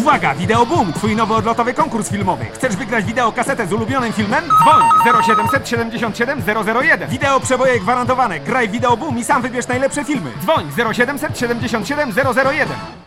Uwaga, Wideo Boom, twój nowy odlotowy konkurs filmowy. Chcesz wygrać wideokasetę z ulubionym filmem? Dzwoń 0777 001. Wideo przeboje gwarantowane. Graj Wideo Boom i sam wybierz najlepsze filmy. Dzwoń 0777 001.